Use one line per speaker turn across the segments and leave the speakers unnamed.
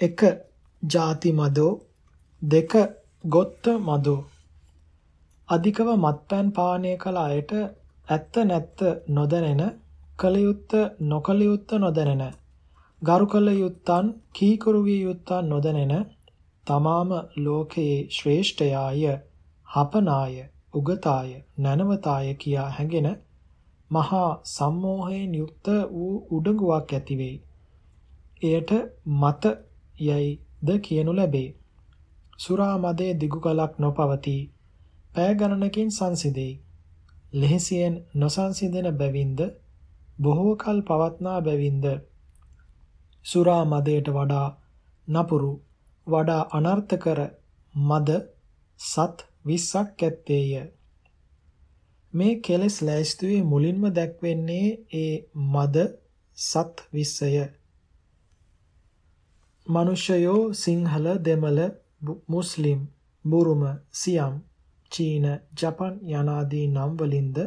එක ಜಾති මදෝ දෙක ගොත්ත මදෝ අධිකව මත්පැන් පානය කළ අයට ඇත්ත නැත්ත නොදැනෙන කලයුත්ත නොකලයුත්ත නොදැනෙන ගරු කළ යුත්තන් කීකරු විය යුත්තන් නොදැනෙන තමාම ලෝකයේ ශ්‍රේෂ්ඨයාය හපනාය උගතාය නැනවතාය කියා හැඟෙන මහා සම්මෝහයෙන් යුක්ත වූ උඩඟුවක් ඇති වෙයි. එයට මත යයිද කියනු ලැබේ. සුරා මදේ දිගු කලක් නොපවතී. පෑ ගණනකින් සංසිඳෙයි. ලෙහෙසියෙන් නොසංසිඳෙන බැවින්ද බොහෝ කල් පවත්නා බැවින්ද සුරා මදයට වඩා නපුරු වඩා අනර්ථකර මද සත් 20ක් ඇත්තේය. මේ කෙලෙස් ලෑස්තුවේ මුලින්ම දැක්වෙන්නේ ඒ මද සත් 20ය. මනුෂ්‍යයෝ සිංහල දෙමළ මුස්ලිම් බුරුම සියම් චීන ජපන් යනාදී නම් වලින්ද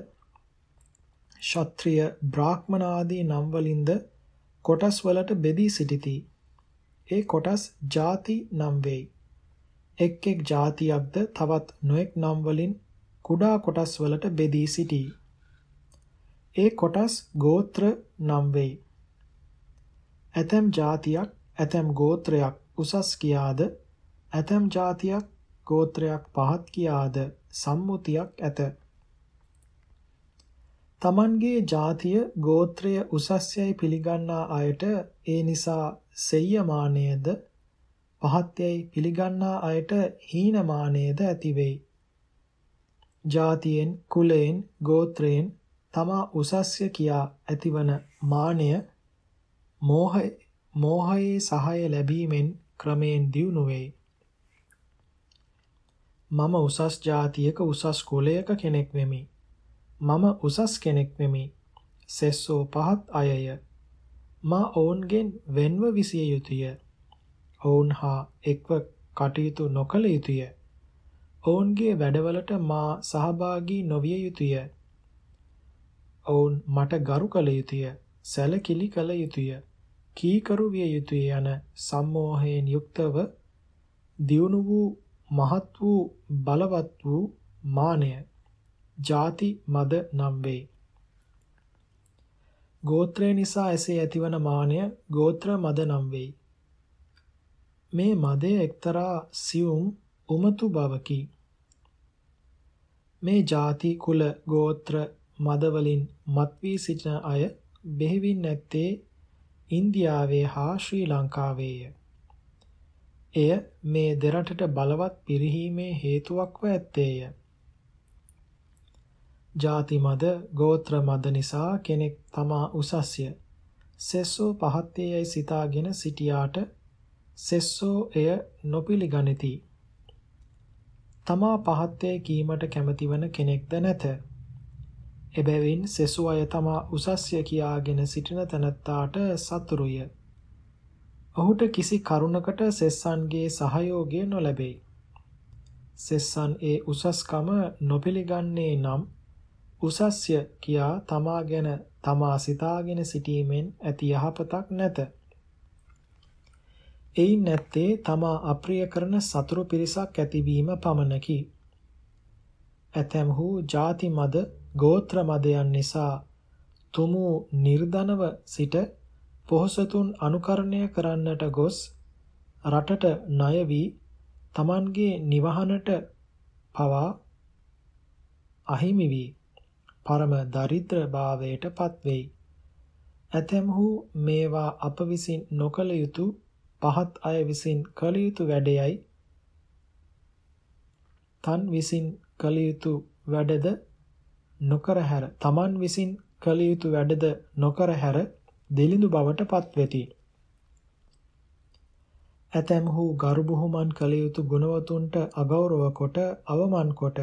ශාත්‍රීය බ්‍රාහ්මණ ආදී නම් වලින්ද කොටස් වලට බෙදී සිටිති. ඒ කොටස් ಜಾති නම් වෙයි. එක් එක් ಜಾතියක්ද තවත් නොඑක් නම් වලින් කුඩා කොටස් වලට බෙදී සිටී. ඒ කොටස් ගෝත්‍ර නම් වෙයි. ඇතම් જાතියක් ඇතැම් ගෝත්‍රයක් උසස් කියාද ඇතැම් ಜಾතියක් ගෝත්‍රයක් පහත් කියාද සම්මුතියක් ඇත. තමන්ගේ ජාතිය ගෝත්‍රය උසස්යයි පිළිගන්නා අයට ඒ නිසා සෙය්‍යමානයේද පහත්යයි පිළිගන්නා අයට හීනමානයේද ඇති වෙයි. ජාතියෙන් කුලයෙන් ගෝත්‍රයෙන් තමා උසස්ය කියා ඇතිවන මානය මෝහය මෝහයේ සහාය ලැබීමෙන් ක්‍රමයෙන් දියුණු වෙයි. මම උසස් ජාතියක උසස් කුලයක කෙනෙක් වෙමි. මම උසස් කෙනෙක් වෙමි. සෙස්සෝ පහත් අයය. මා ඔවුන්ගෙන් වෙන්ව විසිය යුතුය. ඔවුන් හා එක්ව කටයුතු නොකළ යුතුය. ඔවුන්ගේ වැඩවලට මා සහභාගී නොවිය යුතුය. ඔවුන් මට ගරු කළ යුතුය. සැලකිලි කළ යුතුය. කීකරු විය යුතුය යන සම්මෝහයෙන් යුක්තව දියුණු වූ මහත් වූ බලවත් වූ මානය ಜಾති මද නම් වේ. ගෝත්‍රය නිසා එසේ ඇතිවන මානය ගෝත්‍ර මද නම් වෙයි. මේ මදය එක්තරා සියුම් උමතු බවකි. මේ ಜಾති කුල ගෝත්‍ර මද වලින් මත් වී සිටින අය බෙහෙවින් නැත්තේ ඉන්දියාවේ හා ශ්‍රී ලංකාවේය. එය මේ දෙරටට බලවත් පිරිහීමේ හේතුවක්ව ඇත්තේය. ಜಾති මද ගෝත්‍ර මද නිසා කෙනෙක් තමා උසස්ය සෙස්සෝ පහත්තේයයි සිතාගෙන සිටියාට සෙස්සෝ එය නොපිළිගනිති තමා පහත්තේ කීමට කැමතිවන කෙනෙක්ද නැත එබැවින් සෙසු අය තමා උසස්ය කියාගෙන සිටින තැනැත්තාට සතුරුය ඔහුට කිසි කරුණකට සෙස්සන්ගේ සහයෝගය නොලැබේ සෙස්සන් ඒ උසස්කම නොපිළිගන්නේ නම් උසස්ය කියා තමා ගැන තමා සිතාගෙන සිටීමෙන් ඇති යහපතක් නැත. එයින් නැත්තේ තමා අප්‍රිය කරන සතුරු පිරිසක් ඇතිවීම පමණකි. ඇතැම්හු ಜಾති මද ගෝත්‍ර මදයන් නිසා තුමු නිර්ධනව සිට පොහොසතුන් අනුකරණය කරන්නට ගොස් රටට ණය වී Tamanගේ නිවහනට පවා අහිමි වී පරම දරිද්‍ර භාවයට පත්වෙයි. ඇතැම්හු මේවා අප විසින් නොකළ යුතු පහත් අය විසින් කළ යුතු වැඩයයි තන් විසින් කළ යුතු වැඩද නොකර හැර තමන් විසින් කළ යුතු වැඩද නොකර හැර දෙලිඳු බවට පත්වෙති. ඇතැම්හු ගරු බුහුමන් කළ යුතු ගුණවතුන්ට අගෞරව කොට අවමන් කොට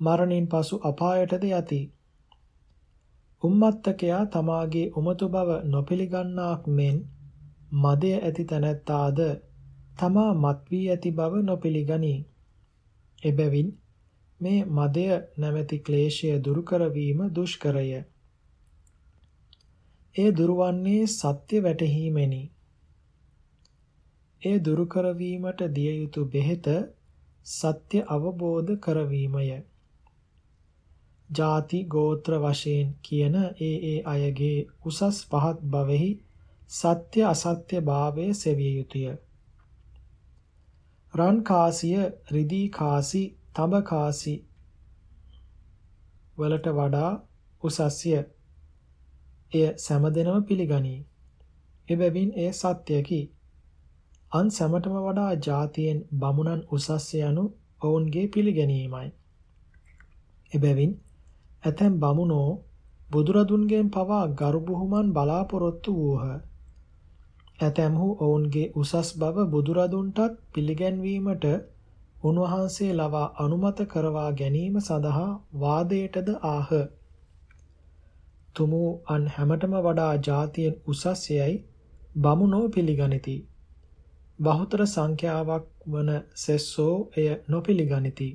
මරණින් පසු අපායටද යති. උම්මත්තකයා තමාගේ උමතු බව නොපිළිගන්නාක් මෙන් මදය ඇති තැනැත්තාද තමා මත් වී ඇති බව නොපිළිගනී. එබැවින් මේ මදය නැමැති ක්ලේශය දුරු කරවීම දුෂ්කරය. ඒ දුරවන්නේ සත්‍ය වැටහීමෙනි. ඒ දුරු කරවීමට දිය යුතු බෙහෙත සත්‍ය අවබෝධ කරවීමය. ಜಾති ගෝත්‍ර වශයෙන් කියන ඒ ඒ අයගේ උසස් පහත් බවෙහි සත්‍ය අසත්‍ය භාවය සෙවිය යුතුය. රන් කාසිය, රිදී කාසි, තඹ කාසි වලට වඩා උසස්ය. එය සෑමදෙනම පිළිගනී. එබැවින් එය සත්‍යකි. අන් සැමටම වඩා જાතියෙන් බමුණන් උසස්ය යනු ඔවුන්ගේ පිළිගැනීමයි. එබැවින් ඇතැම් බමුණෝ බුදුරදුන්ගෙන් පවා ගරු බුහුමන් බලාපොරොත්තු වූහ. ඇතැම්හු ඔවුන්ගේ උසස් බව බුදුරදුන්ටත් පිළිගැන්වීමට උන්වහන්සේ ලවා අනුමත කරවා ගැනීම සඳහා වාදයටද ආහ. තුමු අන් හැමතම වඩා જાතියෙන් උසස් යයි බමුණෝ පිළිගනිති. බහුතර සංඛ්‍යාවක් වන සෙස්සෝ එය නොපිළිගනිති.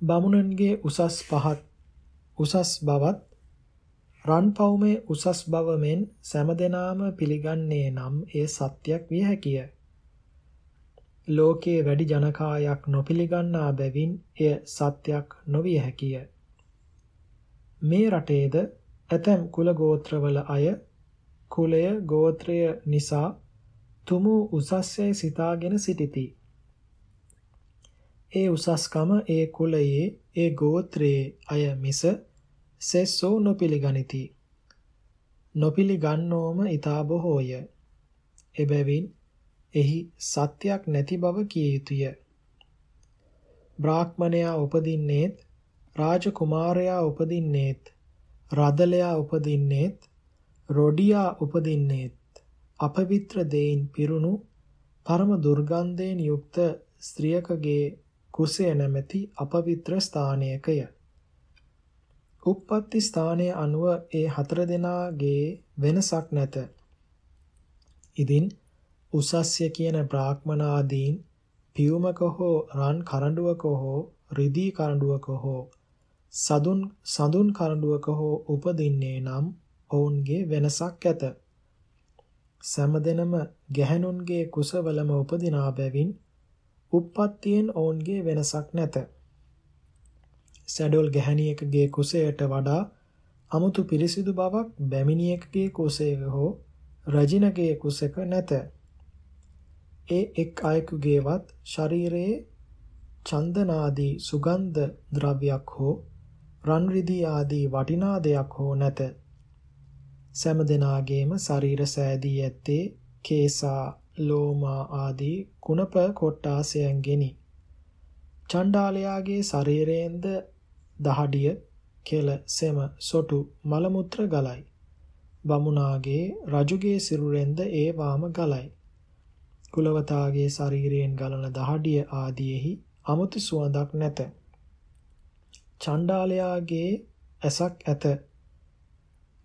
බමුණන්ගේ උසස් පහත් උසස් බවත් රන් පවුමේ උසස් බව මෙන් සෑමදෙනාම පිළිගන්නේ නම් එය සත්‍යයක් විය හැකිය. ලෝකයේ වැඩි ජනකායක් නොපිළිගන්නා බැවින් එය සත්‍යයක් නොවිය හැකිය. මේ රටේද ඇතැම් කුල ගෝත්‍රවල අය කුලය ගෝත්‍රය නිසා තුමු උසස්යයි සිතාගෙන සිටිති. ඒ උසස්කම ඒ කුලයේ ඒ ගෝත්‍රයේ අය මිස සෙස්සෝ නොපිළිගනිති. නොපිළිගන්නෝම ඊතා බොහෝය. එබැවින් එහි සත්‍යයක් නැති බව කිය යුතුය. බ්‍රාහ්මණයා උපදින්නේත් රාජකුමාරයා උපදින්නේත් රදලයා උපදින්නේත් රොඩියා උපදින්නේත් අපවිත්‍ර දෙයින් පිරුණු පරම දුර්ගන්ධයෙන් යුක්ත ස්ත්‍රියකගේ කුසය නැමැති අපවිත්‍ර ස්ථානයකය. උප්පත්ති ස්ථානය අනුව ඒ හතර දෙනාගේ වෙනසක් නැත. ඉදින් උසස්ය කියන බ්‍රාහ්මනාදීන් පියුමක හෝ රන් කරඬුවක හෝ රිදී කරඬුවක හෝ සදුන් සඳුන් කරඬුවක හෝ උපදින්නේ නම් ඔවුන්ගේ වෙනසක් ඇත. සෑමදෙනම ගැහැණුන්ගේ කුසවලම උපදිනා බැවින් උප්පත්තියෙන් ඔවුන්ගේ වෙනසක් නැත. සැඩොල් ගැහණියකගේ කුසයට වඩා අමුතු පිරිසිදු බවක් බැමිණියකගේ කුසයක හෝ රජිනගේ කුසක නැත. ඒ එක් අයෙකුගේවත් ශරීරයේ චන්දනාදී සුගන්ධ ද්‍රව්‍යයක් හෝ රන් රිදී ආදී වටිනා දෙයක් හෝ නැත. සෑම දෙනාගේම ශරීර සෑදී ඇත්තේ කේසා ලෝමා ආදී කුණප කොට්ටාසයන්ගෙනි. චණ්ඩාලයාගේ ශරීරයෙන්ද දහඩිය, කෙල, සෙම, සොටු, මල මුත්‍ර ගලයි. බමුණාගේ රජුගේ සිරුරෙන්ද ඒ වාම ගලයි. කුලවතාගේ ශරීරයෙන් ගලන දහඩිය ආදීෙහි අමුතු සුවඳක් නැත. චණ්ඩාලයාගේ ඇසක් ඇත.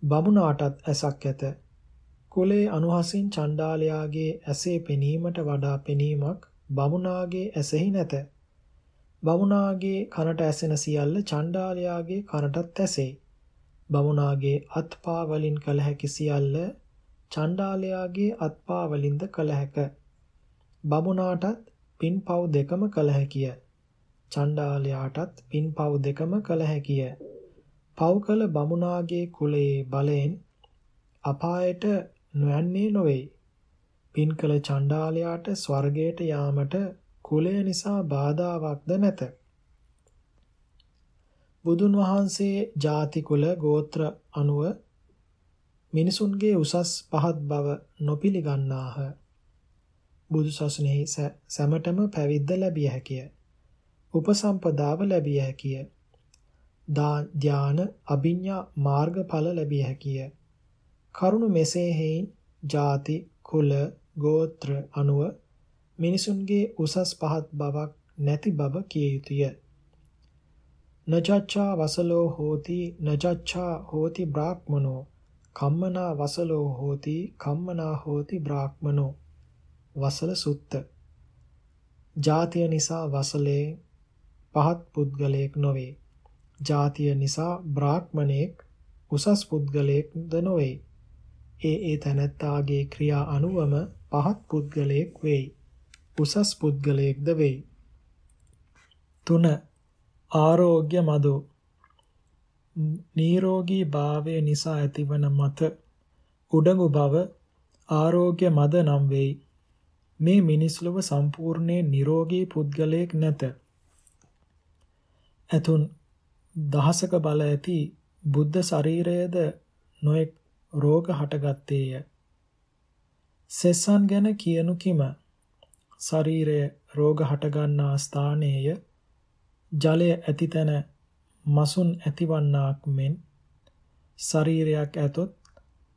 බමුණාටත් ඇසක් ඇත. කුලේ අනුහසින් චණ්ඩාලයාගේ ඇසේ පෙනීමට වඩා පෙනීමක් බමුණාගේ ඇසෙහි නැත. බමුණාගේ කනට ඇසෙන සියල්ල චණ්ඩාලයාගේ කනටත් ඇසේ. බමුණාගේ අත්පා වලින් කළ හැකි සියල්ල චණ්ඩාලයාගේ අත්පා වලින්ද කළ හැක. බමුණාටත් පින්පව් දෙකම කළ හැකිය. චණ්ඩාලයාටත් පින්පව් දෙකම කළ හැකිය. පව් කළ බමුණාගේ කුලයේ බලයෙන් අපායට නොයන්නේ නොවේ. පින් කළ චණ්ඩාලයාට ස්වර්ගයට යාමට කුලය නිසා බාධාවක්ද නැත. බුදුන් වහන්සේ ಜಾති කුල ගෝත්‍ර අනුව මිනිසුන්ගේ උසස් පහත් බව නොපිළිගන්නාහ. බුදු සසුනේහි සැමටම පැවිද්ද ලැබිය හැකිය. උපසම්පදාව ලැබිය හැකිය. ධාන අභිඤ්ඤා මාර්ගඵල ලැබිය හැකිය. කරුණ මෙසේ හේයින් ಜಾති කුල ගෝත්‍ර අනුව මිනිසුන්ගේ උසස් පහත් බවක් නැති බව කිය යුතුය. නජච්ඡා වසලෝ හෝති නජච්ඡා හෝති බ්‍රාහ්මනෝ කම්මනා වසලෝ හෝති කම්මනා හෝති බ්‍රාහ්මනෝ වසල සුත්ත ජාතිය නිසා වසලේ පහත් පුද්ගලයෙක් නොවේ. ජාතිය නිසා බ්‍රාහ්මණයෙක් උසස් පුද්ගලයෙක්ද නොවේ. ඒ ඒ තැනැත්තාගේ ක්‍රියා අනුවම පහත් පුද්ගලයෙක් වෙයි. උසස් පුද්ගලයෙක්ද වෙයි. 3. ආරෝග්‍ය මදෝ නිරෝගී භාවය නිසා ඇතිවන මත උඩඟු බව ආරෝග්‍ය මද නම් වෙයි. මේ මිනිස් ලොව සම්පූර්ණයෙන් නිරෝගී පුද්ගලයෙක් නැත. ඇතුන් දහසක බල ඇති බුද්ධ ශරීරයේද නොඑක් රෝග හටගත්තේය. සෙස්සන් ගැන කියනු කිම? ශරීරය රෝග හටගන්නා ස්ථානයේය ජලය ඇති තැන මසුන් ඇතිවන්නාක් මෙන් ශරීරයක් ඇතොත්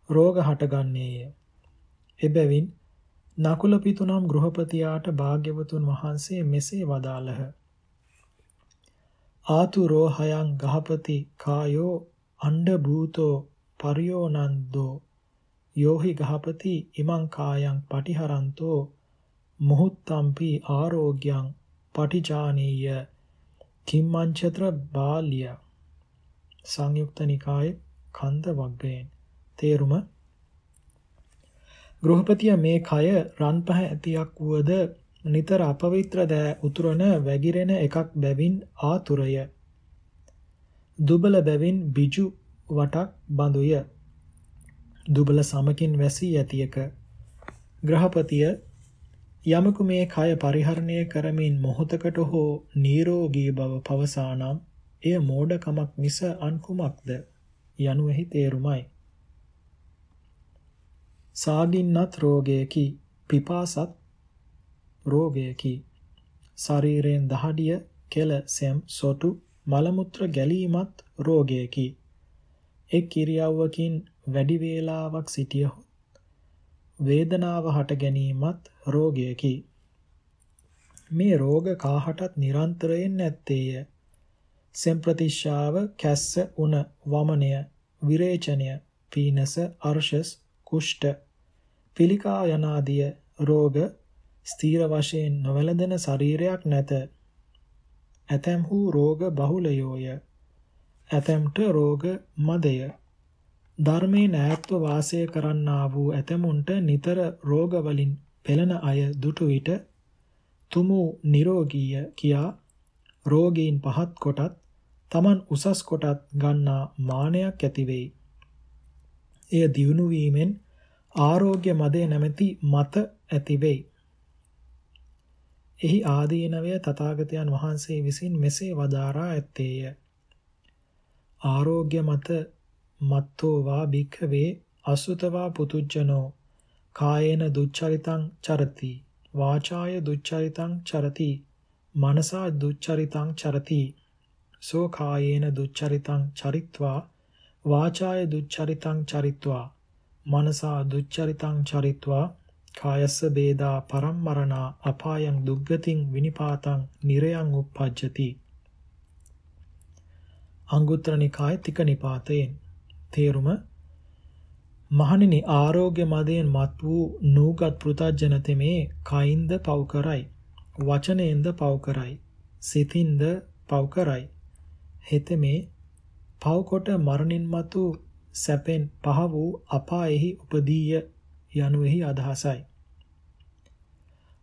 රෝග හටගන්නේය. එබැවින් නකුල පිතුනම් ගෘහපතියාට භාග්‍යවතුන් වහන්සේ මෙසේ වදාළහ. ආතුරෝ හයං ගහපති කායෝ අණ්ඩ භූතෝ පරියෝනන්දෝ යෝහි ගහපති ඉමං කායං පටිහරන්තෝ. මොහුත්තම්පි ආරෝග්‍යං පටිජානීය. කිම්මංචත්‍ර බාල්‍ය. සංයුක්ත නිකායේ කන්ද වග්ගයෙන්. තේරුම ගෘහපතිය මේ කය රන් පහ ඇතියක් වුවද නිතර අපවිත්‍ර දෑ උතුරන වැగిරෙන එකක් බැවින් ආතුරය. දුබල බැවින් බිජු වටක් බඳුය. දුබල සමකින් වැසී ඇතියක. ග්‍රහපතිය යමකු මේ කය පරිහරණය කරමින් මොහොතකට හෝ නිරෝගී බව පවසානම් එය මෝඩකමක් මිස අන් කුමක්ද යනුෙහි තේරුමයි. සාගින්නත් රෝගයකි පිපාසත් රෝගයකි ශරීරයෙන් දහඩිය කෙල සෙම් සොටු මල මුත්‍ර ගැලීමත් රෝගයකි එක් කිරියව්වකින් වැඩි වේලාවක් සිටියහොත් වේදනාව හට ගැනීමත් රෝගයකි. මේ රෝග කාහටත් නිරන්තරයෙන් නැත්තේය. සෙම්ප්‍රතිශාව, කැස්ස, උණ, වමනය, විරේචනය, පීනස, අර්ශස්, කුෂ්ඨ, පිළිකා යනාදිය රෝග ස්ථීර වශයෙන් නොවැළඳෙන ශරීරයක් නැත. ඇතැම්හු රෝග බහුලයෝය. ඇතැම්ට රෝග මදය. ධර්මයෙන් ඈත්ව වාසය කරන්නා වූ ඇතමුන්ට නිතර රෝග වලින් පෙළෙන අය දුටු විට තුමු නිරෝගීය කියා රෝගීන් පහත් කොටත් Taman උසස් කොටත් ගන්නා මානයක් ඇති වෙයි. එය දියුණු වීමෙන් ආරෝග්‍ය මදේ නැමැති මත ඇති වෙයි. එහි ආදීනවය තථාගතයන් වහන්සේ විසින් මෙසේ වදාරා ඇත්තේය. ආරෝග්‍ය මත මත්තෝ වා භික්ඛවේ අසුතවා පුතුජනෝ කායේන දුච්චරිතං චරති වාචාය දුච්චරිතං චරති මනසා දුච්චරිතං චරති සෝ කායේන දුච්චරිතං චරිත්වා වාචාය දුච්චරිතං චරිත්වා මනසා දුච්චරිතං චරිත්වා කායස්ස බේදා පරම්මරණා අපායන් දුග්ගතින් විනිපාතං නිරයන් උප්පජ්ජති අංගුත්තර නිකාය තික නිපාතයෙන්. තේරුම මහණෙනි ආරෝග්‍ය මදයෙන් මත් වූ නූගත් පෘතජන තෙමේ කයින්ද පව් කරයි වචනයෙන්ද පව් කරයි සිතින්ද පව් කරයි. හෙතෙමේ පව් කොට මරණින් මතු සැපෙන් පහ වූ අපායෙහි උපදීය යනුෙහි අදහසයි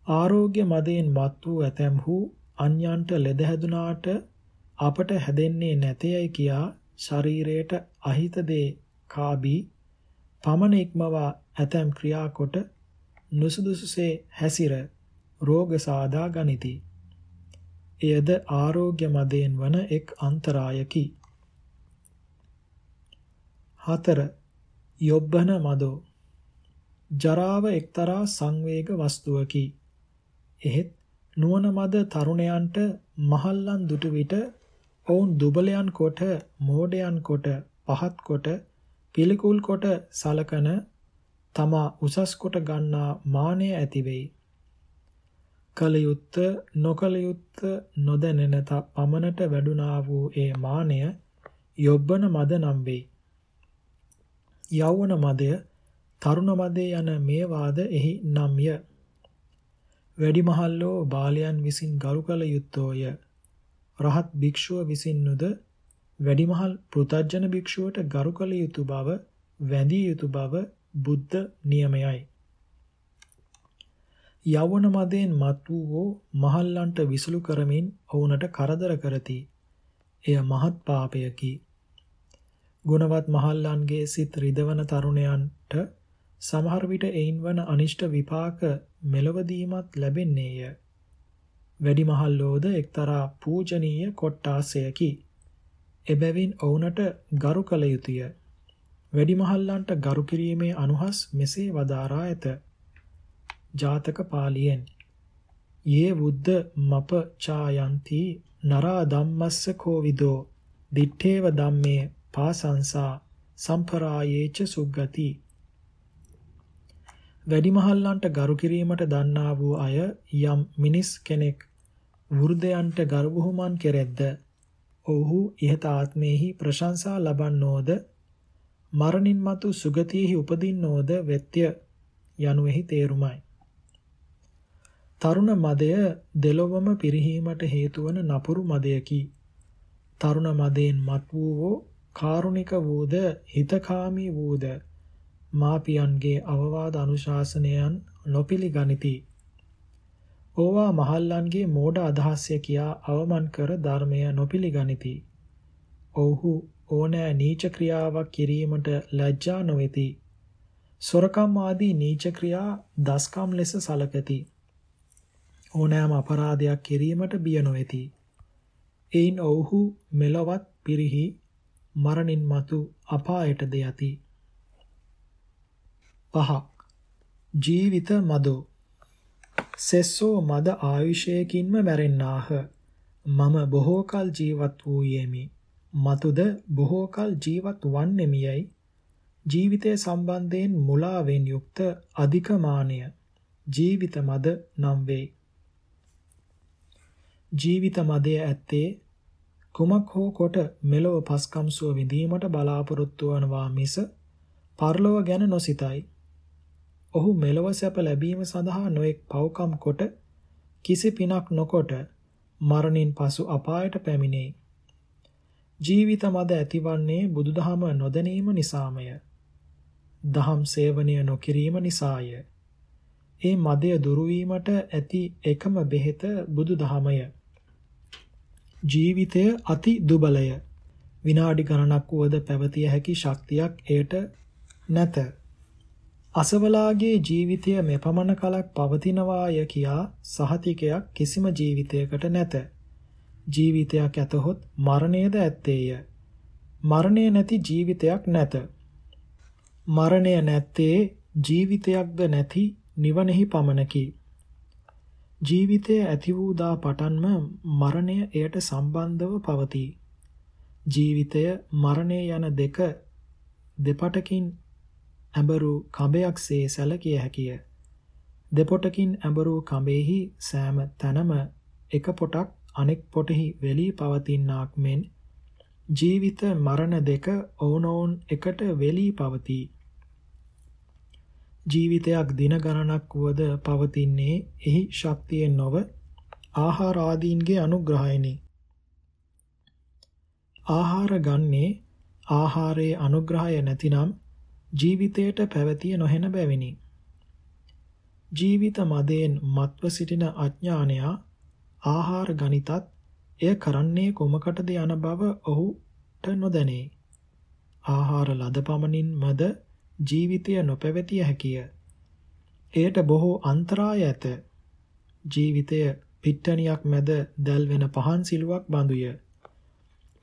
ආරෝග්‍ය මදයෙන් මත් වූ ඇතැම්හු අන්‍යයන්ට ලෙඩ හැදුනාට අපට හැදෙන්නේ නැතේයි කියා ශරීරයට අහිත දේ කාබී පමණ ඉක්මවා ඇතැම් ක්‍රියාකොට නුසුදුසුසේ හැසිර රෝග සාදා ගනිති. එයද ආරෝග්‍ය මදයෙන් වන එක් අන්තරායකි. 4. යොබ්බන මදෝ ජරාව එක්තරා සංවේග වස්තුවකි. එහෙත් නුවණ මද තරුණයන්ට මහල්ලන් දුටු විට ඔවුන් දුබලයන් කොට, මෝඩයන් කොට, පහත් කොට, පිළිකුල් කොට සලකන තමා උසස් කොට ගන්නා මානය ඇති වෙයි. කලයුත්ත නොකලයුත්ත නොදැනෙන පමණට වැඩුණා වූ ඒ මානය යොබ්බන මද නම් වෙයි. යෞවන මදය, තරුණ මදය යන මේ වාද එහි නම්ය. වැඩිමහල්ලෝ බාලයන් විසින් ගරු කළ යුත්තෝය. රහත් භික්ෂුව විසින්නුද වැඩිමහල් පෘතජන භික්ෂුවට ගරු කළ යුතු බව වැඳිය යුතු බව බුද්ධ නියමයයි. යවන මදයෙන් මත් වූ මහල්ලන්ට විසුළු කරමින් ඔවුන්ට කරදර කරති. එය මහත් පාපයකි. ගුණවත් මහල්ලන්ගේ සිත් රිදවන තරුණයන්ට සමහර විට එයින් වන අනිෂ්ට විපාක මෙලවදීමත් ලැබෙන්නේය. වැඩි මහල්ලෝද එක්තරා පූජනීය කොට්ටාසයකි. එබැවින් ඔවුන්ට ගරු කළ යුතුය. වැඩිමහල්ලන්ට ගරු කිරීමේ අනුහස් මෙසේ වදාරා ඇත. ජාතක පාලියෙන් යේ බුද්ධ මප ඡායන්ති නරා ධම්මස්ස කෝවිදෝ දිත්තේව ධම්මේ පාසංසා සම්පරායේච සුග්ගති වැඩිමහල්ලන්ට ගරු කිරීමට දන්නා වූ අය යම් මිනිස් කෙනෙක් වෘදයන්ට ගරු බුහුමන් කෙරෙද්ද ඔහු ඉහත ආත්මේහි ප්‍රශංසා ලබන්නෝද මරණින් මතු සුගතියෙහි උපදින්නෝද වෙත්‍ය යනුෙහි තේරුමයි. තරුණ මදය දෙලොවම පිරිහීමට හේතුවන නපුරු මදයකි. තරුණ මදයෙන් මත් වූවෝ කාරුණික වූද හිතකාමී වූද මාපියන්ගේ අවවාද අනුශාසනයන් නොපිළිගනිති. ඕවා මහල්ලන්ගේ මෝඩ අදහස්ය කියා අවමන් කර ධර්මය නොපිළිගනිති. ඔව්හු ඕනෑ නීච ක්‍රියාවක් කිරීමට ලැජ්ජා නොවේති. සොරකම් ආදී නීච ක්‍රියා දස්කම් ලෙස සලකති. ඕනෑම අපරාධයක් කිරීමට බිය නොවේති. එයින් ඔවුහු මෙලොවත් පිරිහි මරණින් මතු අපායටද යති. පහක් ජීවිත මදෝ. සෙස්සෝ මද ආයුෂයකින්ම මැරෙන්නාහ. මම බොහෝ කල ජීවත් වූයේමි මතුද බොහෝ කල ජීවත් වන්නෙමියයි ජීවිතය සම්බන්ධයෙන් මුලාවෙන් යුක්ත අධිකමානය. ජීවිත මද නම් වේ. ජීවිත මදය ඇත්තේ කුමක් හෝ කොට මෙලොව පස්කම් සුව විඳීමට බලාපොරොත්තු වනවා මිස පරලොව ගැන නොසිතයි. ඔහු මෙලොව සැප ලැබීම සඳහා නොඑක් පව්කම් කොට කිසි පිනක් නොකොට මරණින් පසු අපායට පැමිණේ. ජීවිත මද ඇතිවන්නේ බුදුදහම නොදැනීම නිසාමය. දහම් සේවනය නොකිරීම නිසාය. ඒ මදය දුරු ඇති එකම බෙහෙත බුදුදහමය. ජීවිතය අති දුබලය. විනාඩි ගණනක් වුවද පැවතිය හැකි ශක්තියක් එයට නැත. අසවලාගේ ජීවිතය මෙපමණ කලක් පවතිනවාය කියා සහතිකයක් කිසිම ජීවිතයකට නැත. ජීවිතයක් ඇතහොත් මරණයද ඇත්තේය. මරණය නැති ජීවිතයක් නැත. මරණය නැත්තේ ජීවිතයක්ද නැති නිවනෙහි පමණකි. ජීවිතය ඇති වූ දා පටන්ම මරණය එයට සම්බන්ධව පවතී. ජීවිතය මරණය යන දෙක දෙපටකින් ඇඹරු කඹයක්සේ සැලකිය හැකිය. දෙපොටකින් ඇඹරු කඹෙහි සෑම තැනම එක පොටක් අනෙක් පොටෙහි වෙලී පවතිනාක් මෙන් ජීවිත මරණ දෙක ඕනෝන් එකට වෙලී පවතී. ජීවිතයක් දින ගණනක් වුවද පවතින්නේ එහි ශක්තියෙන් නොව ආහාර ආදීන්ගේ අනුග්‍රහයෙනි. ආහාර ගන්නේ ආහාරයේ අනුග්‍රහය නැතිනම් ජීවිතයට පැවතිය නොහෙන බැවිනි. ජීවිත මදයෙන් මත්ව සිටින අඥානයා ආහාර ගනිතත් එය කරන්නේ කොමකටද යන බව ඔහුට නොදැනේ. ආහාර ලද පමණින් මද ජීවිතය නොපැවතිය හැකිය. එයට බොහෝ අන්තරාය ඇත. ජීවිතය පිට්ටනියක් මැද දැල්වෙන පහන් සිලුවක් බඳුය.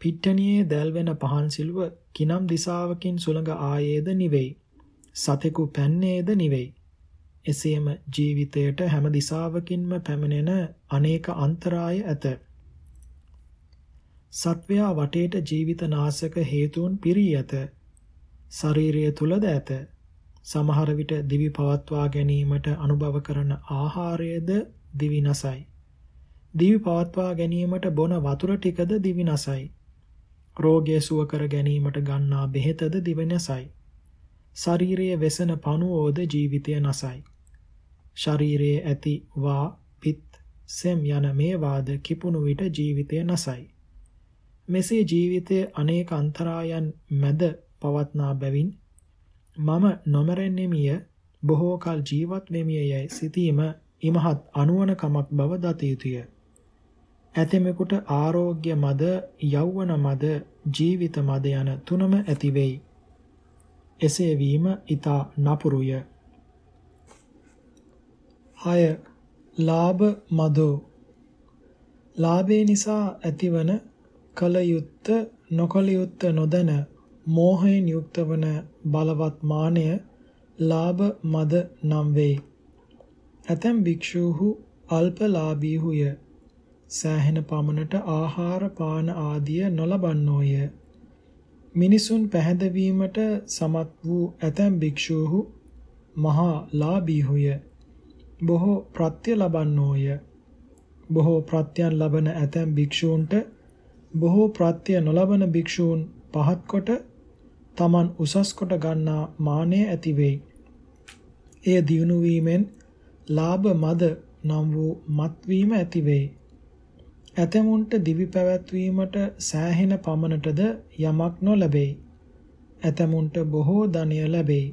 පිට්ටනියේ දැල්වෙන පහන් සිලුව කිනම් දිසාවකින් සුළඟ ආයේද නිවෙයි. සතෙකු පැන්නේද නිවෙයි. එසේම ජීවිතයට හැම දිසාවකින්ම පැමිණෙන අනේක අන්තරාය ඇත. සත්වයා වටේට ජීවිත නාශක හේතුන් පිරී ඇත. ශරීරය තුලද ඇත. සමහර විට දිවි පවත්වා ගැනීමට අනුභව කරන ආහාරයද දිවි නසයි. දිවි පවත්වා ගැනීමට බොන වතුර ටිකද දිවි නසයි. රෝගය සුව කර ගැනීමට ගන්නා බෙහෙතද දිව නසයි. ශරීරයේ වෙසෙන පණුවෝද ජීවිතය නසයි. ශරීරයේ ඇති වා පිත් සෙම් යන මේ වාද කිපුණු විට ජීවිතය නසයි. මෙසේ ජීවිතයේ අනේක අන්තරායන් මැද පවත්නා බැවින් මම නොමරෙන්නෙමිය බොහෝ කල ජීවත් වෙමිය යයි සිතීම ඉමහත් අනුවන කමක් බව දත යුතුය. ඇතෙමෙකුට ආරෝග්‍ය මද, යෞවන මද, ජීවිත මද යන තුනම ඇති වෙයි. එසේ වීම ඊතා නපුරුය. 6. ලාභ මදෝ ලාභේ නිසා ඇතිවන කල යුත්ත නොකල යුත්ත නොදැන මෝහයෙන් යුක්ත වන බලවත් මානය ලාභ මද නම් වේ. ඇතැම් භික්ෂූහු අල්පලාභීහුය. සෑහෙන පමණට ආහාර පාන ආදිය නොලබන්නෝය. මිනිසුන් පැහැදවීමට සමත් වූ ඇතැම් භික්ෂූහු මහා ලාභීහුය. බොහෝ ප්‍රත්‍ය ලබන්නෝය. බොහෝ ප්‍රත්‍යයන් ලබන ඇතැම් භික්ෂූන්ට බොහෝ ප්‍රත්‍ය නොලබන භික්ෂූන් පහත් කොට තමන් උසස් කොට ගන්නා මානය ඇති වෙයි. එය දියුණු වීමෙන් ලාභ මද නම් වූ මත්වීම ඇති වෙයි. ඇතැමුන්ට දිවි පැවැත්වීමට සෑහෙන පමණටද යමක් නොලැබෙයි. ඇතැමුන්ට බොහෝ ධනය ලැබෙයි.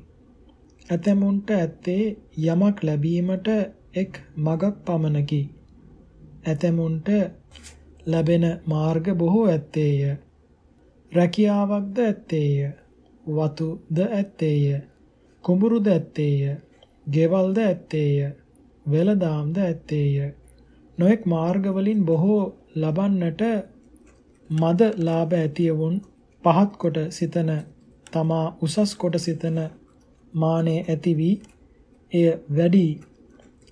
ඇතැමුන්ට ඇත්තේ යමක් ලැබීමට එක් මගක් පමණකි. ඇතැමුන්ට ලැබෙන මාර්ග බොහෝ ඇත්තේය. රැකියාවක්ද ඇත්තේය. වතුද ඇත්තේය. කුඹුරුද ඇත්තේය. ගෙවල්ද ඇත්තේය. වෙළදාම්ද ඇත්තේය. නොඑක් මාර්ගවලින් බොහෝ ලබන්නට මද ලාභ ඇතියවුන් පහත් කොට සිතන තමා උසස් කොට සිතන මානෙ ඇති වී එය වැඩි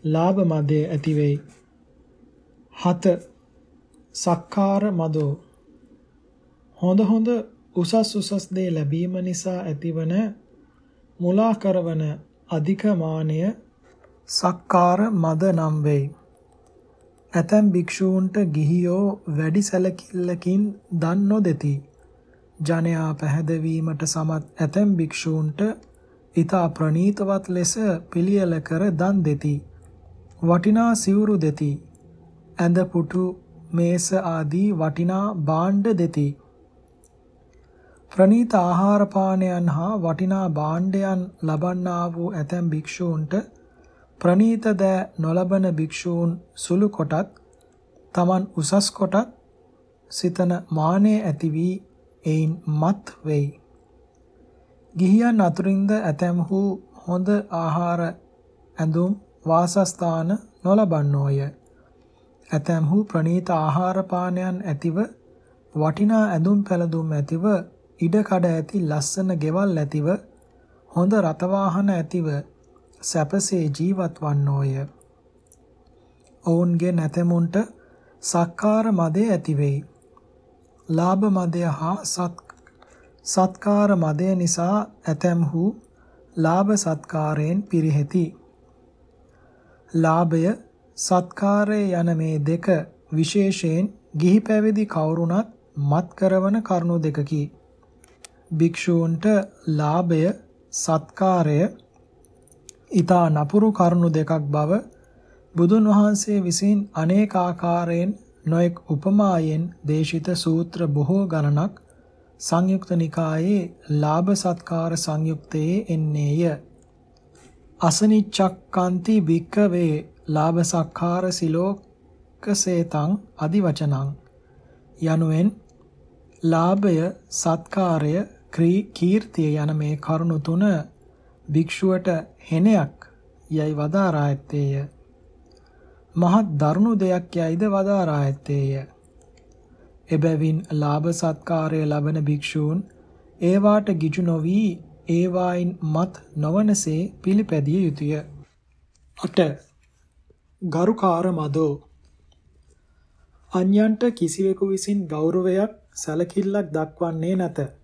ලාභ මදේ ඇති වෙයි. 7 සක්කාර මදෝ හොඳ හොඳ උසස් උසස් දේ ලැබීම නිසා ඇතිවන මුලා කරවන අධික මානය සක්කාර මද නම් වෙයි. ඇතැම් භික්ෂූන්ට ගිහියෝ වැඩි සැලකිල්ලකින් දන් නොදෙති. ජනයා පැහැදවීමට සමත් ඇතැම් භික්ෂූන්ට ඊතා ප්‍රණීතවත් ලෙස පිළියෙල කර දන් දෙති. වටිනා සිවුරු දෙති. ඇඳ පුටු මේස ආදී වටිනා භාණ්ඩ දෙති. ප්‍රණීත ආහාර පානයන් හා වටිනා භාණ්ඩයන් ලබන්නා වූ ඇතැම් භික්ෂූන්ට ප්‍රණීත දෑ නොලබන භික්ෂූන් සුළු කොටත් Taman උසස් කොටත් සිතන මානෙ ඇති වී එයින් මත් වෙයි. ගිහියන් අතුරින්ද ඇතැම්හු හොඳ ආහාර ඇඳුම් වාසස්ථාන නොලබන්නෝය. ඇතැම්හු ප්‍රණීත ආහාර පානයන් ඇතිව වටිනා ඇඳුම් පැළඳුම් ඇතිව ඉඩකඩ ඇති ලස්සන ගෙවල් ඇතිව හොඳ රථවාහන ඇතිව සැපසේ ජීවත් වන්නෝය. ඔවුන්ගේ නැතෙමුන්ට සක්කාර මදේ ඇති වෙයි. ලාභ මදය හා සත්කාර මදය නිසා ඇතැම්හු ලාභ සත්කාරයෙන් පිරිහෙති. ලාභය සත්කාරය යන මේ දෙක විශේෂයෙන් ගිහි පැවිදි කවුරුණත් මත් කරවන කරුණු දෙකකි. භික්ෂූන්ට ලාභය සත්කාරය ඊතා නපුරු කරුණු දෙකක් බව බුදුන් වහන්සේ විසින් අනේක ආකාරයෙන් නොඑක් උපමායෙන් දේශිත සූත්‍ර බොහෝ ගණනක් සංයුක්ත නිකායේ ලාභ සත්කාර සංයුක්තයේ එන්නේය. අසනිච්ඡක්කාන්ති භික්කවේ ලාභ සක්කාර සිලෝකසේතං අදිවචනං යනුවෙන් ලාභය සත්කාරය කීර්තිය යන මේ කරුණු තුන භික්ෂුවට හෙනයක් යයි වදාරා ඇත්තේය. මහත් දරුණු දෙයක් යයිද වදාරා ඇත්තේය. එබැවින් ලාභ සත්කාරය ලබන භික්ෂූන් ඒවාට ගිජු නොවි ඒවායින් මත් නොවනසේ පිළිපැදිය යුතුය. 8. ගරුකාර මදෝ අන්‍යන්ට කිසිවෙකු විසින් ගෞරවයක් සැලකිල්ලක් දක්වන්නේ නැත.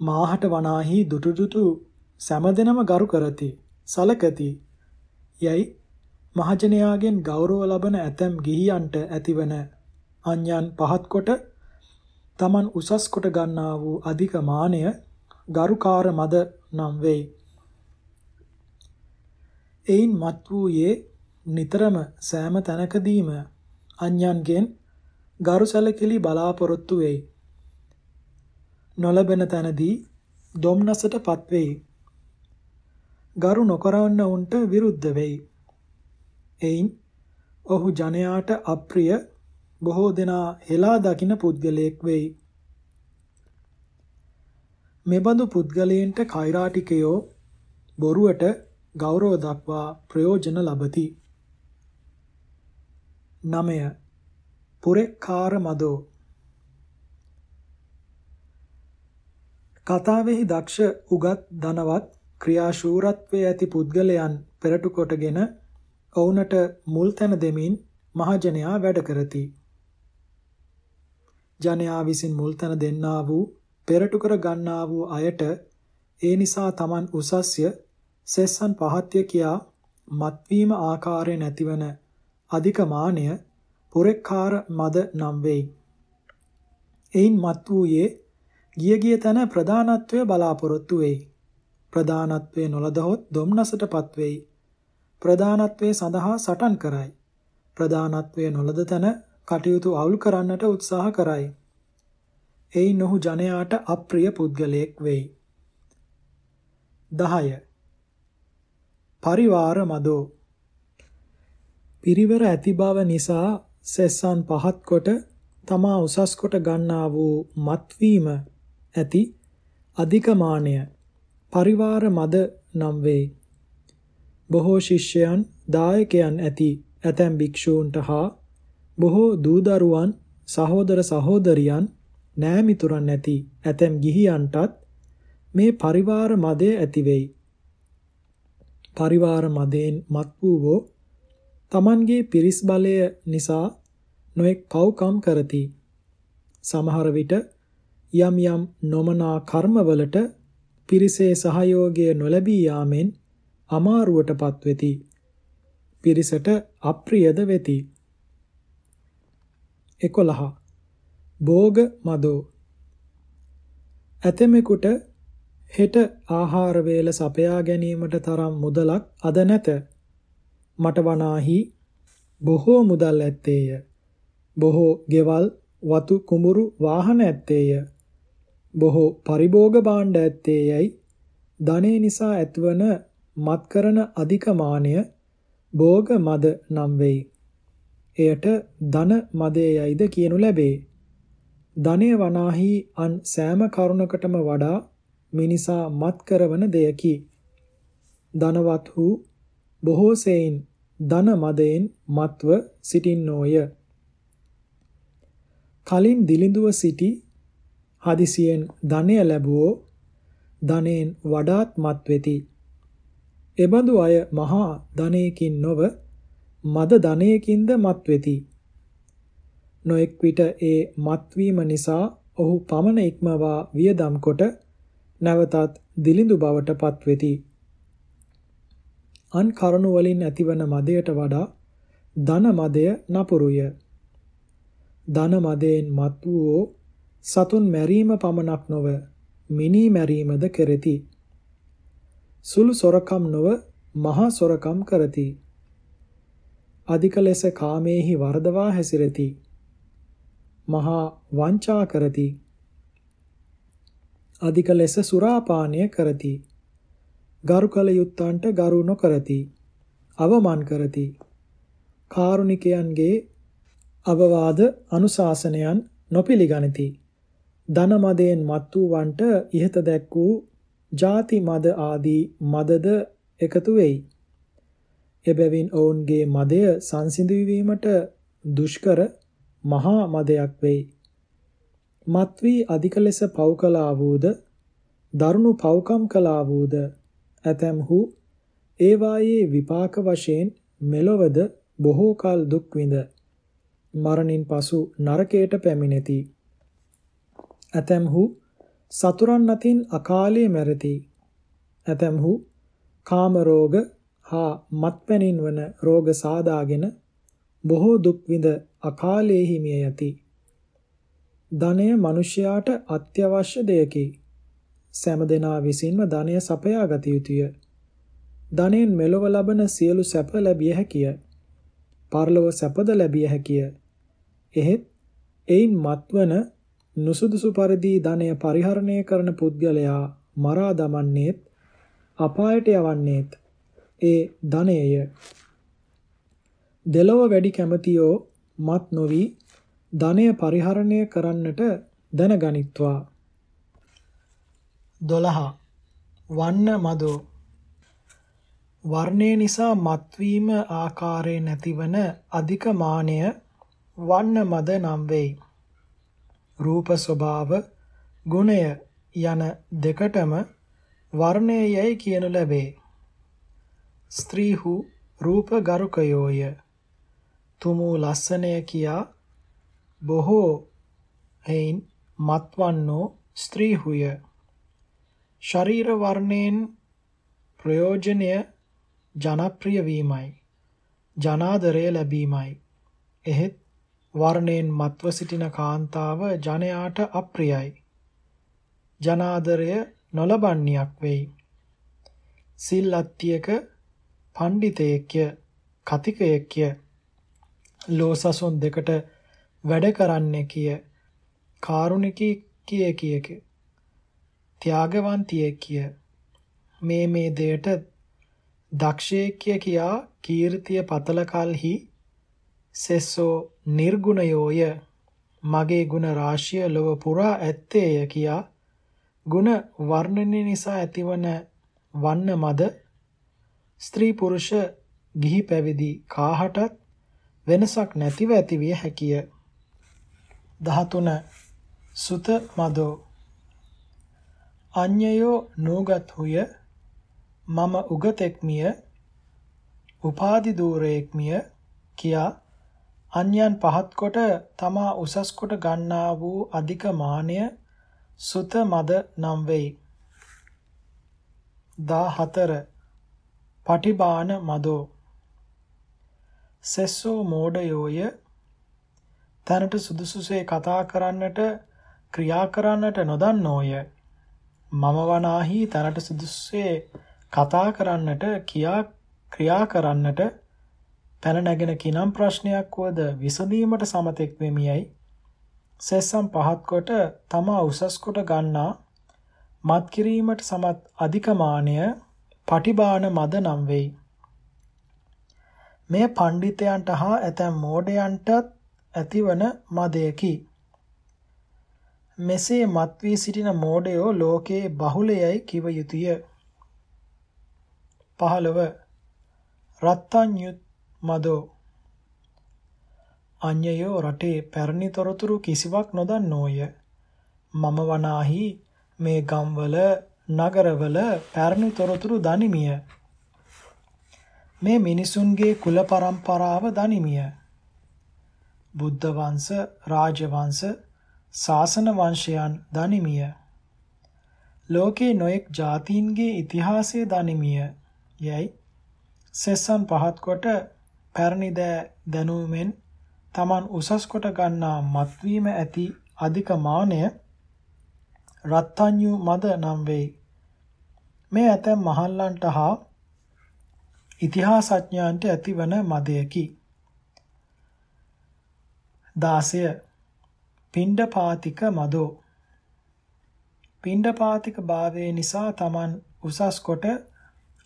මාහට වනාහි දුටුදුටු සෑමදෙනම ගරු කරති සලකති යයි මහජනයාගෙන් ගෞරව ලබන ඇතැම් ගිහියන්ට ඇතිවන අඤ්ඤන් පහත් කොට තමන් උසස් කොට ගන්නා වූ අධික මානය ගරුකාර මද නම් වෙයි. එයින් මත් වූයේ නිතරම සෑම තැනකදීම අඤ්ඤන්ගෙන් ගරු සැලකිලි බලාපොරොත්තු වෙයි. නොලබෙන තැනදී දුම්නසටපත් වෙයි. ගරු නොකරන උන්ට විරුද්ධ වෙයි. එයින් ඔහු ජනයාට අප්‍රිය බොහෝ දෙනා හෙලා දකින පුද්ගලයෙක් වෙයි. මෙබඳු පුද්ගලයන්ට කෛරාටිකයෝ බොරුවට ගෞරව දක්වා ප්‍රයෝජන ලබති. 9. පුරෙක්කාර මදෝ කතාවෙහි දක්ෂ උගත් ධනවත් ක්‍රියාශූරත්වයේ ඇති පුද්ගලයන් පෙරටු කොටගෙන ඔවුන්ට මුල් තැන දෙමින් මහජනයා වැඩ කරති. ජනයා විසින් මුල් තැන දෙන්නා වූ පෙරටු කර ගන්නා වූ අයට ඒ නිසා Taman උසස්ය සෙස්සන් පහත්ය කියා මත්වීම ආකාරයෙන් ඇතිවන අධික මානය පුරෙක්කාර මද නම් වෙයි. එයින් මත් වූයේ ගිය ගිය තැන ප්‍රධානත්වය බලාපොරොත්තු වෙයි. ප්‍රධානත්වයේ නොලදහොත් දුම්නසටපත් වෙයි. ප්‍රධානත්වයේ සඳහා සටන් කරයි. ප්‍රධානත්වයේ නොලද තැන කටයුතු අවුල් කරන්නට උත්සාහ කරයි. එයින් ඔහු ජනයාට අප්‍රිය පුද්ගලයෙක් වෙයි. 10. පරිවාර මදෝ පිරිවර ඇති බව නිසා සෙස්සන් පහත් කොට තමා උසස් කොට ගන්නා වූ මත්වීම ඇති අධිකමානය පරිවාර මද නම් වේ. බොහෝ ශිෂ්‍යයන් දායකයන් ඇති ඇතැම් භික්ෂූන්ට හා බොහෝ දූදරුවන් සහෝදර සහෝදරියන් නෑමිතුරන් ඇති ඇතැම් ගිහියන්ටත් මේ පරිවාර මදය ඇති වෙයි. පරිවාර මදයෙන් මත් වූවෝ Tamanගේ පිරිස් බලය නිසා නොඑක් පව්කම් කරති. සමහර විට යම් යම් නොමනා කර්මවලට පිරිසේ සහයෝගය නොලැබී යාමෙන් අමාරුවටපත් වෙති. පිරිසට අප්‍රියද වෙති. 11 භෝග මදෝ ඇතෙමෙකුට හෙට ආහාර වේල සපයා ගැනීමට තරම් මුදලක් අද නැත. මට වනාහි බොහෝ මුදල් ඇත්තේය. බොහෝ ගෙවල් වතු කුඹුරු වාහන ඇත්තේය. බොහෝ පරිභෝග භාණ්ඩ ඇත්තේයයි ධනෙ නිසා ඇතිවන මත් කරන අධික මානය භෝග මද නම් වෙයි. එයට ධන මදයයිද කියනු ලැබේ. ධනය වනාහි අන් සෑම කරුණකටම වඩා මිනිසා මත් කරවන දෙයකි. ධනවත් වූ බොහෝ සෙයින් ධන මදයෙන් මත්ව සිටින්නෝය. කලින් දිලිඳුව සිටි හදිසියෙන් ධනය ලැබුවෝ ධනෙන් වඩාත් මත් වෙති. එබඳු අය මහා ධනයකින් නොව මද ධනයකින්ද මත් වෙති. නොඑක් විට ඒ මත්වීම නිසා ඔහු පමණ ඉක්මවා වියදම් කොට නැවතත් දිලිඳු බවට පත්වෙති. අන් කරුණු වලින් ඇතිවන මදයට වඩා ධන මදය නපුරුය. ධන මදයෙන් මත් වූ සතුන් මැරීම පමණක් නොව මිනී මැරීමද කෙරෙති. සුළු සොරකම් නොව මහා සොරකම් කරති. අධික ලෙස කාමේහි වර්ධවා හැසිරෙති. මහා වංචා කරති. අධික ලෙස සුරාපානය කරති. ගරු කල යුත්තන්ට ගරු නොකරති. අවමන් කරති. කාරුණිකයන්ගේ අවවාද අනුශාසනයන් නොපිළිගනිති. ධන මදයෙන් මත් වූවන්ට ඉහත දැක් වූ ಜಾති මද ආදී මදද එකතු වෙයි. එබැවින් ඔවුන්ගේ මදය සංසිඳවීමට දුෂ්කර මහා මදයක් වෙයි. මත් වී අධික ලෙස පව් කළා වූද දරුණු පව්කම් කළා වූද ඇතැම්හු ඒ වායේ විපාක වශයෙන් මෙලොවද බොහෝ කල දුක් විඳ මරණින් පසු නරකයට පැමිණෙති. ඇතැම්හු සතුරන් අතින් අකාලයේ මැරෙති. ඇතැම්හු කාම රෝග හා මත්පැනින් වන රෝග සාදාගෙන බොහෝ දුක් විඳ අකාලයේ හිමිය යති. ධනය මිනිසයාට අත්‍යවශ්‍ය දෙයකි. සෑම දෙනා විසින්ම ධනය සපයා ගත යුතුය. ධනෙන් මෙලොව ලබන සියලු සැප ලැබිය හැකිය. පරලොව සැපද ලැබිය හැකිය. එහෙත් එයින් මත්වන නුසුදුසු පරිදි ධනය පරිහරණය කරන පුද්ගලයා මරා දමන්නේත් අපායට යවන්නේත් ඒ ධනයය. දෙලොව වැඩි කැමැතියෝ මත් නොවි ධනය පරිහරණය කරන්නට දැනගනිත්වා. 12 වන්න මදෝ. වර්ණය නිසා මත්වීම ආකාරයේ නැතිවන අධික මානය වන්න මද නම් වෙයි. රූප ස්වභාව ගුණය යන දෙකටම වර්ණයයි කියනු ලැබේ. ස්ත්‍රීහු රූප ගරුකයෝය. තුමු ලස්සනය කියා බොහෝ හේයින් මත්වන්නෝ ස්ත්‍රීහුය. ශරීර වර්ණයෙන් ප්‍රයෝජනය ජනප්‍රිය වීමයි. ජනාදරය ලැබීමයි. එහෙත් වර්ණයෙන් මත්ව සිටින කාන්තාව ජනයාට අප්‍රියයි. ජනාදරය නොලබන්නියක් වෙයි. සිල් අත්තියක පණ්ඩිතයෙක්ය කතිකයෙක්ය ලෝසසුන් දෙකට වැඩ කරන්නේ කිය කාරුණිකී කිය කියක ත්‍යාගවන්තියෙක් කිය මේ මේ දෙයට දක්ෂයෙක්ය කියා කීර්තිය පතල කලෙහි සෙස්සෝ නිර්ගුණයෝය. මගේ ගුණ රාශිය ලොව පුරා ඇත්තේය කියා ගුණ වර්ණන නිසා ඇතිවන වන්න මද ස්ත්‍රී පුරුෂ ගිහි පැවිදි කාහටත් වෙනසක් නැතිව ඇතිවිය හැකිය. 13 සුත මදෝ. අඤ්ඤයෝ නෝගත්හුය මම උගතෙක්මිය උපාදි දූරයෙක්මිය කියා අන්‍යයන් පහත් කොට තමා උසස් කොට ගන්නා වූ අධික මානය සුත මද නම් වෙයි. 14 පටිබාන මදෝ. සෙස්සෝ මෝඩයෝය. තනට සුදුසුසේ කතා කරන්නට ක්‍රියා කරන්නට නොදන්නෝය. මම වනාහි තනට සුදුසුසේ කතා කරන්නට කියා ක්‍රියා කරන්නට පැන නැගෙන කිනම් ප්‍රශ්නයක් වුවද විසඳීමට සමතෙක් වෙමියයි සෙස්සම් පහත් කොට තමා උසස් කොට ගන්නා මත් කිරීමට සමත් අධිකමානය පටිබාන මද නම් වෙයි. මෙය පඬිතයන්ට හා ඇතැම් මෝඩයන්ටත් ඇතිවන මදයකි. මෙසේ මත් වී සිටින මෝඩයෝ ලෝකයේ බහුලයයි කිව යුතුය. 15 රත්තඤ්‍යුත් මදෝ. අඤ්ඤයෝ රටේ පැරණි තොරතුරු කිසිවක් නොදන්නෝය. මම වනාහි මේ ගම්වල නගරවල පැරණි තොරතුරු දනිමිය. මේ මිනිසුන්ගේ කුල પરම්පරාව දනිමිය. බුද්ධ වංශ රාජ වංශ ශාසන වංශයන් දනිමිය. ලෝකේ නොඑක් ජාතීන්ගේ ඉතිහාසය දනිමිය. යයි සෙස්සන් පහත් කොට පැරණි දෑ දැනුමෙන් Taman උසස් කොට ගන්නා මත්වීම ඇති අධික මානය රත්ත්‍ඤ්ඤු මද නම් වෙයි. මේ ඇතැම් මහල්ලන්ට හා ඉතිහාසඥයන්ට ඇතිවන මදයකි. 16 පිණ්ඩපාතික මදෝ පිණ්ඩපාතික භාවයේ නිසා Taman උසස් කොට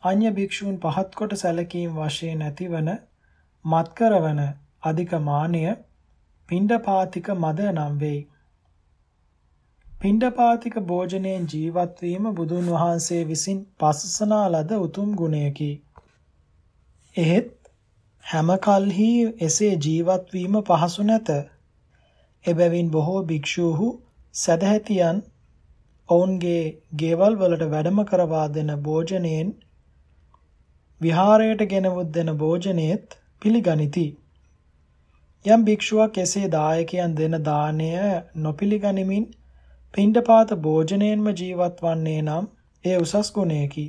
අන්‍ය භික්ෂූන් පහත් කොට සැලකීම් වශයෙන් ඇතිවන මත් කරවන අධික මානය පිණ්ඩපාතික මද නම් වෙයි. පිණ්ඩපාතික භෝජනයෙන් ජීවත් වීම බුදුන් වහන්සේ විසින් පස්සනා ලද උතුම් ගුණයකි. එහෙත් හැම කල්හි එසේ ජීවත් වීම පහසු නැත. එබැවින් බොහෝ භික්ෂූහු සදහැතියන් ඔවුන්ගේ ගෙවල් වලට වැඩම කරවා දෙන භෝජනයෙන් විහාරයට ගෙනවොත් දෙන භෝජනයේත් පිළිගනිති. යම් භික්ෂුවක් එසේ දායකයන් දෙන දාණය නොපිළිගනිමින් පිණ්ඩපාත භෝජනයෙන්ම ජීවත් වන්නේ නම් එය උසස් ගුණයකි.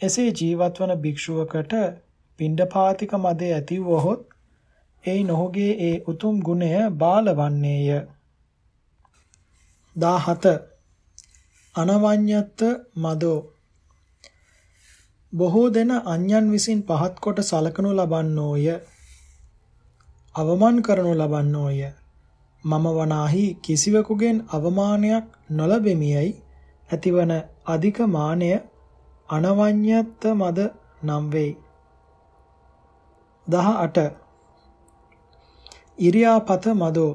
එසේ ජීවත් වන භික්ෂුවකට පිණ්ඩපාතික මදේ ඇති වොහොත් එයි නොහුගේ ඒ උතුම් ගුණය බාලවන්නේය. 17 අනවඤ්ඤත් මදෝ බොහෝ දෙන අන්‍යයන් විසින් පහත් කොට සලකනු ලබන්නෝය. අවමන් කරනු ලබන්නෝය. මම වනාහි කිසිවෙකුගෙන් අවමානයක් නොලැබෙමියයි ඇතිවන අධික මානය අනවඤ්‍යත්ත මද නම් වෙයි. 18 ඉරියාපත මදෝ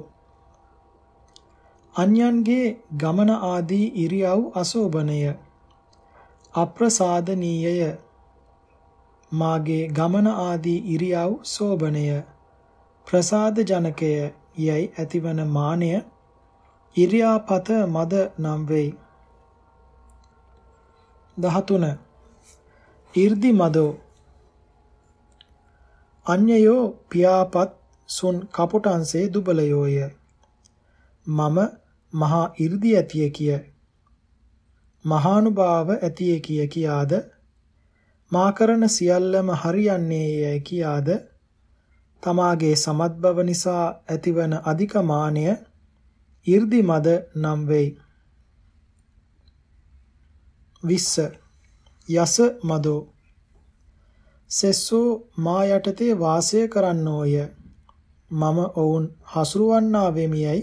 අන්‍යන්ගේ ගමන ආදී ඉරියව් අසෝබනය අප්‍රසාදනීයය මාගේ ගමන ආදී ඉරියව් සෝබණය ප්‍රසාද ජනකය යයි ඇතිවන මානය ඉරියාපත මද නම් වෙයි. 13 이르දි මදෝ. අඤ්ඤයෝ පියාපත් සුන් කපුටන්සේ දුබලයෝය. මම මහා 이르දි ඇතිය කිය. මහානුභාව ඇතිය කිය කියාද මා කරන සියල්ලම හරියන්නේ යයි කියාද? තමාගේ සමත් බව නිසා ඇතිවන අධික මානය 이르දි මද නම් වෙයි. 20 යස මදෝ. සෙස්සෝ මා යටතේ වාසය කරන්නෝය. මම ඔවුන් හසුරුවන්නා වෙමියයි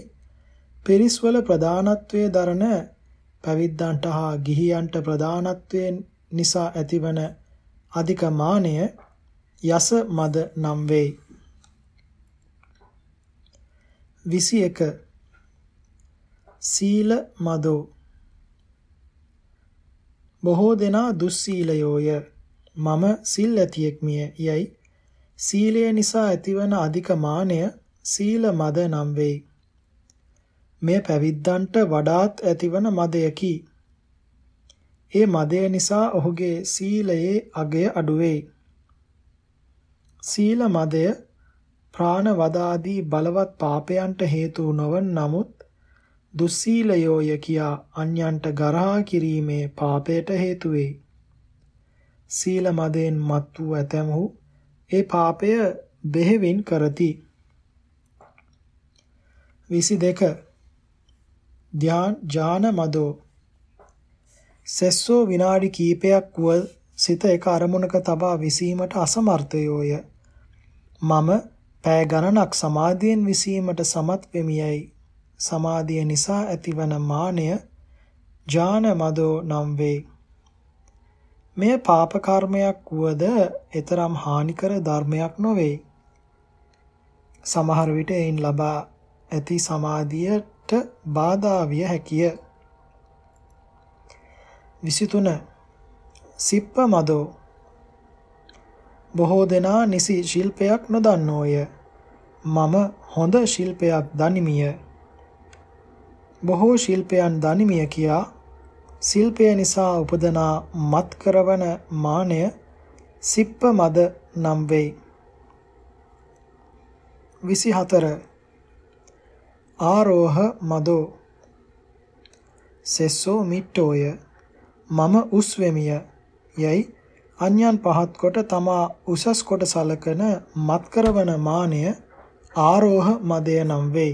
පිරිස්වල ප්‍රධානත්වයේ දරන පැවිද්දන්ට හා ගිහියන්ට ප්‍රධානත්වයෙන් නිසා ඇතිවන අධික මානය යස මද නම් වෙයි 21 සීල මදෝ බොහෝ දෙනා දුස්සීලයෝය මම සිල් ඇතියෙක් මිය යයි සීලය නිසා ඇතිවන අධික මානය සීල මද නම් වෙයි. මේ පැවිද්දන්ට වඩාත් ඇතිවන මදයකි. ඒ මදය නිසා ඔහුගේ සීලයේ අගය අඩු වෙයි. සීල මදය ප්‍රාණ වදාදී බලවත් පාපයන්ට හේතු නොවන නමුත් දුස්සීලයෝය කියා අන්‍යන්ට ගරහා කිරීමේ පාපයට හේතු වෙයි. සීල මදයෙන් මත් වූ ඇතැමහු ඒ පාපය බෙහෙවින් කරති. 22 ධ්‍යාන ඥාන මදෝ සෙස්සෝ විනාඩි කීපයක් වුව සිත එක අරමුණක තබා විසීමට අසමර්ථයෝය. මම පෑ ගණනක් සමාධියෙන් විසීමට සමත් වෙමියයි. සමාධිය නිසා ඇතිවන මානය ඥාන මදෝ නම් වේ. මෙය පාප කර්මයක් වුවද එතරම් හානිකර ධර්මයක් නොවේ. සමහර විට එයින් ලබා ඇති සමාධියට බාධා විය හැකිය. 23 සිප්ප මදෝ බොහෝ දෙනා නිසි ශිල්පයක් නොදන්නෝය. මම හොඳ ශිල්පයක් දනිමිය. බොහෝ ශිල්පයන් දනිමිය කියා ශිල්පය නිසා උපදනා මත් කරවන මානය සිප්ප මද නම් වෙයි 24 ආරෝහ මදෝ සෙස්සෝ මිට්ටෝය මම උස් වෙමිය. යයි අන්‍යයන් පහත් කොට තමා උසස් කොට සලකන මත් කරවන මානය ආරෝහ මදය නම් වෙයි.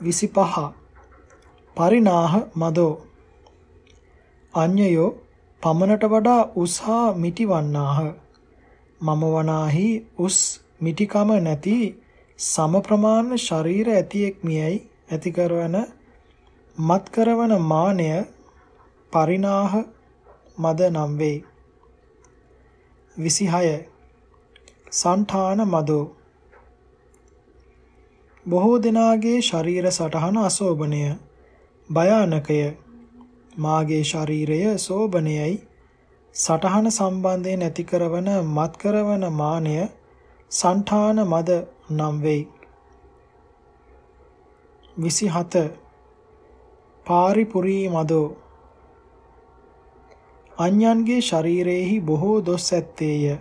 25 පරිනාහ මදෝ. අඤ්‍යයෝ පමනට වඩා උස් හා මිටි වන්නාහ මම වනාහි උස් මිටිකම නැති සම ප්‍රමාණ ශරීර ඇතියෙක් මියයි ඇති කරවන මත් කරවන මානය පරිනාහ මද නම් වේ. 26 සංඨාන මදෝ. බොහෝ දෙනාගේ ශරීර සටහන අශෝභනය. භයානකය. මාගේ ශරීරය සෝබනයයි සටහන සම්බන්ධයෙන් ඇති කරවන මත් කරවන මානය సంఠාන මද නම් වෙයි 27 පාරිපුරී මදෝ. අන්‍යන්ගේ ශරීරයේහි බොහෝ දොස් ඇත්තේය.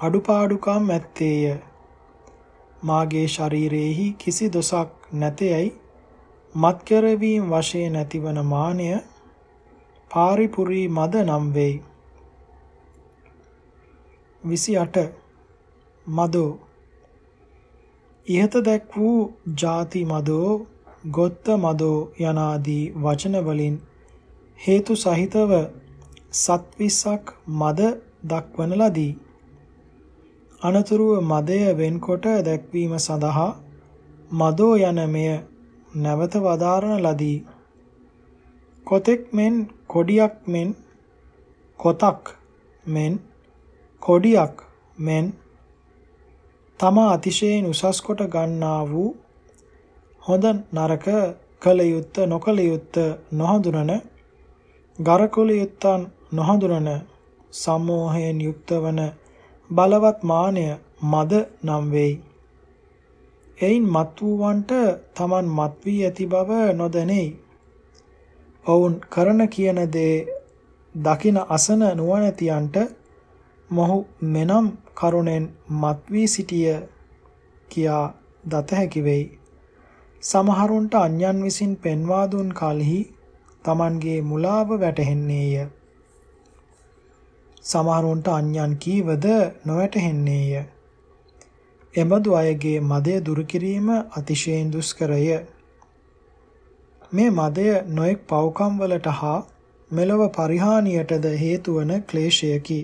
අඩුපාඩුකම් ඇත්තේය. මාගේ ශරීරයේහි කිසි දොසක් නැතේයි මත් කරවීම වශයෙන් ඇතිවන මානය පාරිපුරී මද නම් වෙයි. 28 මදෝ. ඉහත දැක් වූ ಜಾති මදෝ ගොත්ත මදෝ යනාදී වචන වලින් හේතු සහිතව සත්විසක් මද දක්වන ලදී. අනතුරුව මදය වෙන්කොට දැක්වීම සඳහා මදෝ යන මෙය නැවත වදාරන ලදී. කොතෙක් මෙන් කොඩියක් මෙන් කොතක් මෙන් කොඩියක් මෙන් තම අතිශයින් උසස් කොට ගන්නා වූ හොඳ නරක කල යුත්ත නොකල යුත්ත නොහඳුනන ගරකුල යුත්තන් නොහඳුනන සමෝහයෙන් යුක්ත වන බලවත් මානය මද නම් වෙයි. එයින් මත් වූවන්ට Taman මත් වී ඇති බව නොදැනෙයි. ඔවුන් කරන කියන දේ දකින අසන නුවණැතියන්ට මොහු මෙනම් කරුණෙන් මත් වී සිටිය කියා දත හැකි වෙයි. සමහරුන්ට අන්‍යයන් විසින් පෙන්වා දුන් කලෙහි Tamanගේ මුලාව වැටහෙන්නේය. සමහරුන්ට අන්‍යයන් කීවද නොවැටහෙන්නේය. එබඳු අයගේ මදය දුරු කිරීම අතිශයින් දුෂ්කරය. මේ මදය නොඑක් පව්කම් වලට හා මෙලොව පරිහානියටද හේතු වන ක්ලේශයකි.